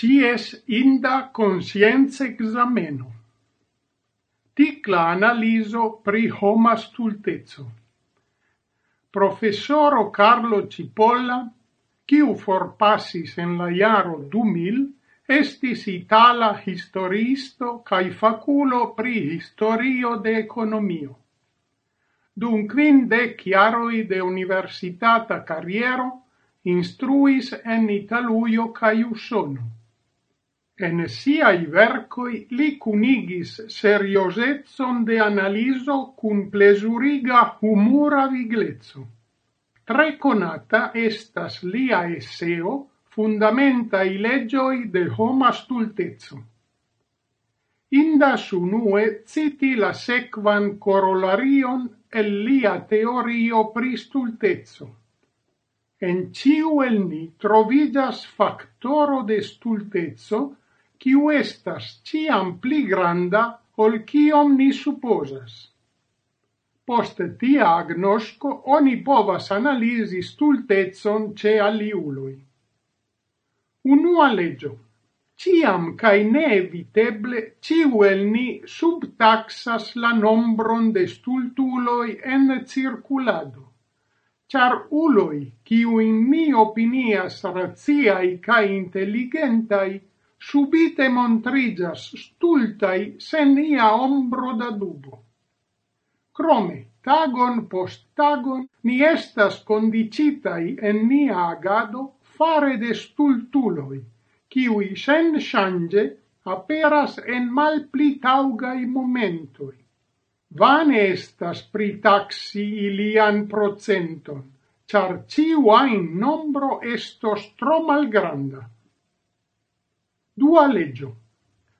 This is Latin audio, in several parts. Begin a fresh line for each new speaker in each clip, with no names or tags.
cies inda conscienze exameno. Ticla analiso pri homa stultezzo. Professoro Carlo Cipolla, quiu forpassis en la iaro 2000, estis itala historisto cae faculo pri historio de economio. Dun quindec chiaroi de universitata carriero, instruis en Italuio cae Usono En siai vercoi li cunigis seriosetson de analiso cun plesuriga humura viglezzo. Tre conata estas lia esseo fundamenta i legioi de homa stultezzo. Indas unue citi la sequan corolarion el lia teorio pri stultezo. En ciu el ni trovigas factoro de stultezzo quiu estas ciam pli granda ol kiom ni supposas. Post tia agnosco oni povas analisi stultezon ce aliului. Unua legio. Ciam cae ne eviteble ciu el ni subtaxas la nombron de stultuloi en circulado char uloi, ciu in mi opinias raziai cae intelligentai, subite montrigas stultai sen ia ombro da dubo. Crome, tagon post tagon, ni estas condicitai en nia agado fare de stultuloi, kiui sen shange aperas en mal pli taugai momentoi. Vane estas pritaxi ilian procenton, char ciu ain nombro estos tro malgranda. Dua legio.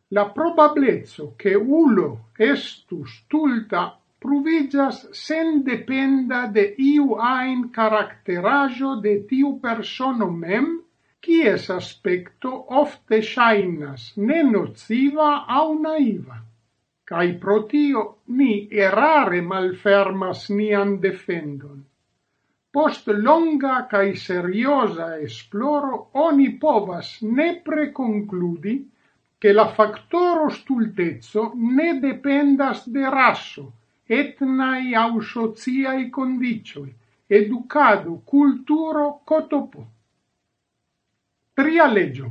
La probablezzo che ulo estu stulta pruvigas sen dependa de iu ain caracterajo de tiu persono mem, quies aspecto ofte shainas ne nociva au naiva. Cai protio ni errare malfermas nian defendon. Post longa cae seriosa esploro oni povas nepre concludi che la factoro stultezzo ne dependas de rasso, etnai au sociai condicioi, educado, culturo, cotopo. Tria legio.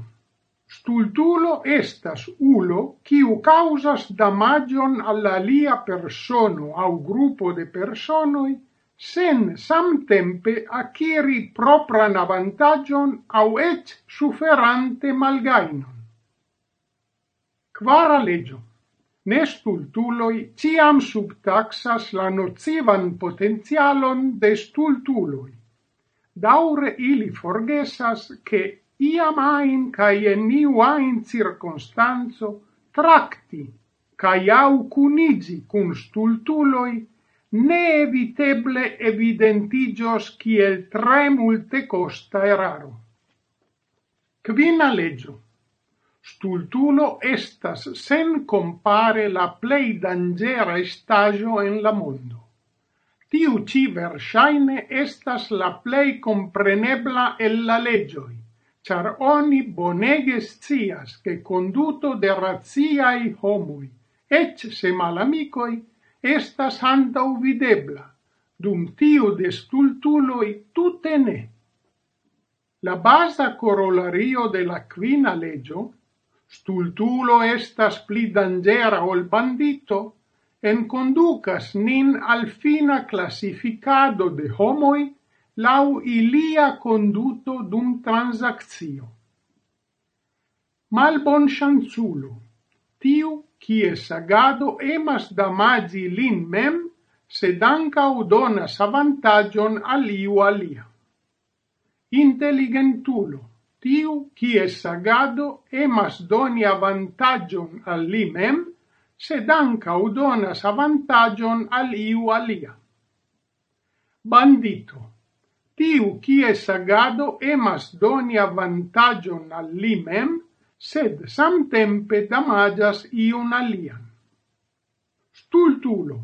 Stultulo estas ulo quiu causas damagion alla lia persono au gruppo de personoi sen samtempe acquiri propran avantagion au eĉ suferante malgainon. Quara legio. Nestultuloi ciam subtaxas la nocivan potentialon de stultuloi. Daure ili forgesas che iam ain cae en niu ain circonstanzo tracti cae au cunigi cun stultuloi neeviteble evidentigios kiel tre multe costa eraro. Quina legio. Stultulo estas sen compare la plei dangera estagio en la mondo. Tiu ci versaine estas la plei comprenebla el la legioi, char oni bonege scias che conduto de raziai homui, ec se malamicoi, estas antaŭvidebla, dum tiu de stultuloi tute ne. La basa corolario de la quina legio, stultulo estas pli dangera ol bandito, enconducas nin al fina classificado de homoi lau ilia conduto dum transaccio. Mal bon chanzulo, tiu kies agado emas damagi lin mem, sed ancau donas avantagion aliu alia. Intelligentulo, tiu kies agado emas doni avantagion al li mem, sed ancau donas avantagion aliu alia. Bandito, tiu kies agado emas doni avantagion al li mem, sed samtempe damaĝas iun alian. Stultulo,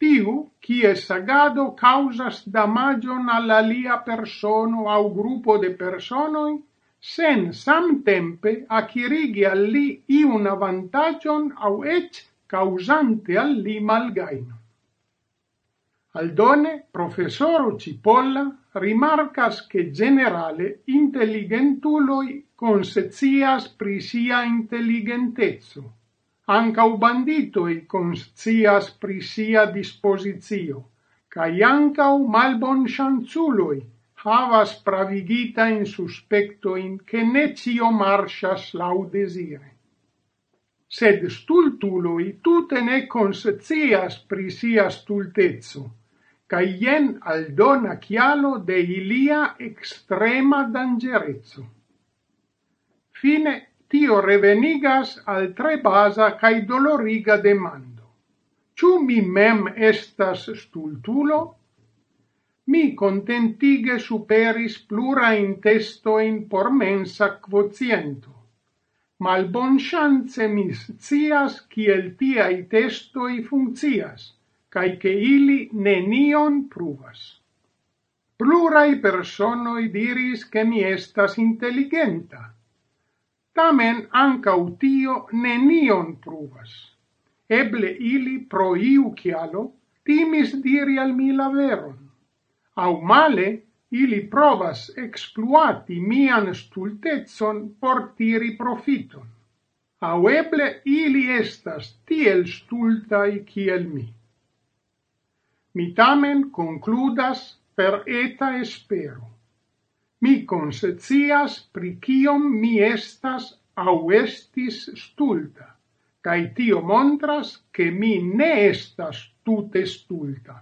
tiu, kies agado causas damagion al alia persono au gruppo de personoi, sen samtempe acirigi al li iun avantagion au ec causante al li malgaino. Aldone, professoro Cipolla rimarcas che generale intelligentuloi consecias pri sia intelligentezzo. Ancau banditoi conscias pri sia disposizio, cae ancau malbon chanzuloi havas pravigita in suspectoin che ne cio marchas lau desire. Sed stultuloi tute ne conscias pri sia stultezzo, cae jen aldona chialo de ilia extrema dangerezzo. Fine tio revenigas al tre basa cae doloriga demando. Ciu mi mem estas stultulo? Mi contentige superis plura in testo in por mensa quotiento. Mal bon chance mis cias kiel tiai testoi funccias, cae che ili nenion pruvas. Plurai personoi diris che mi estas intelligenta, Tamen anca utio nenion pruvas. Eble ili pro iu cialo timis diri al mi la veron. Au male, ili provas exploati mian stultezon por tiri profiton. Au eble ili estas tiel stultai kiel mi. Mi tamen concludas per eta espero. Mi konscias pri kiom mi estas au estis stulta, cae tio montras, ke mi ne estas tute stulta.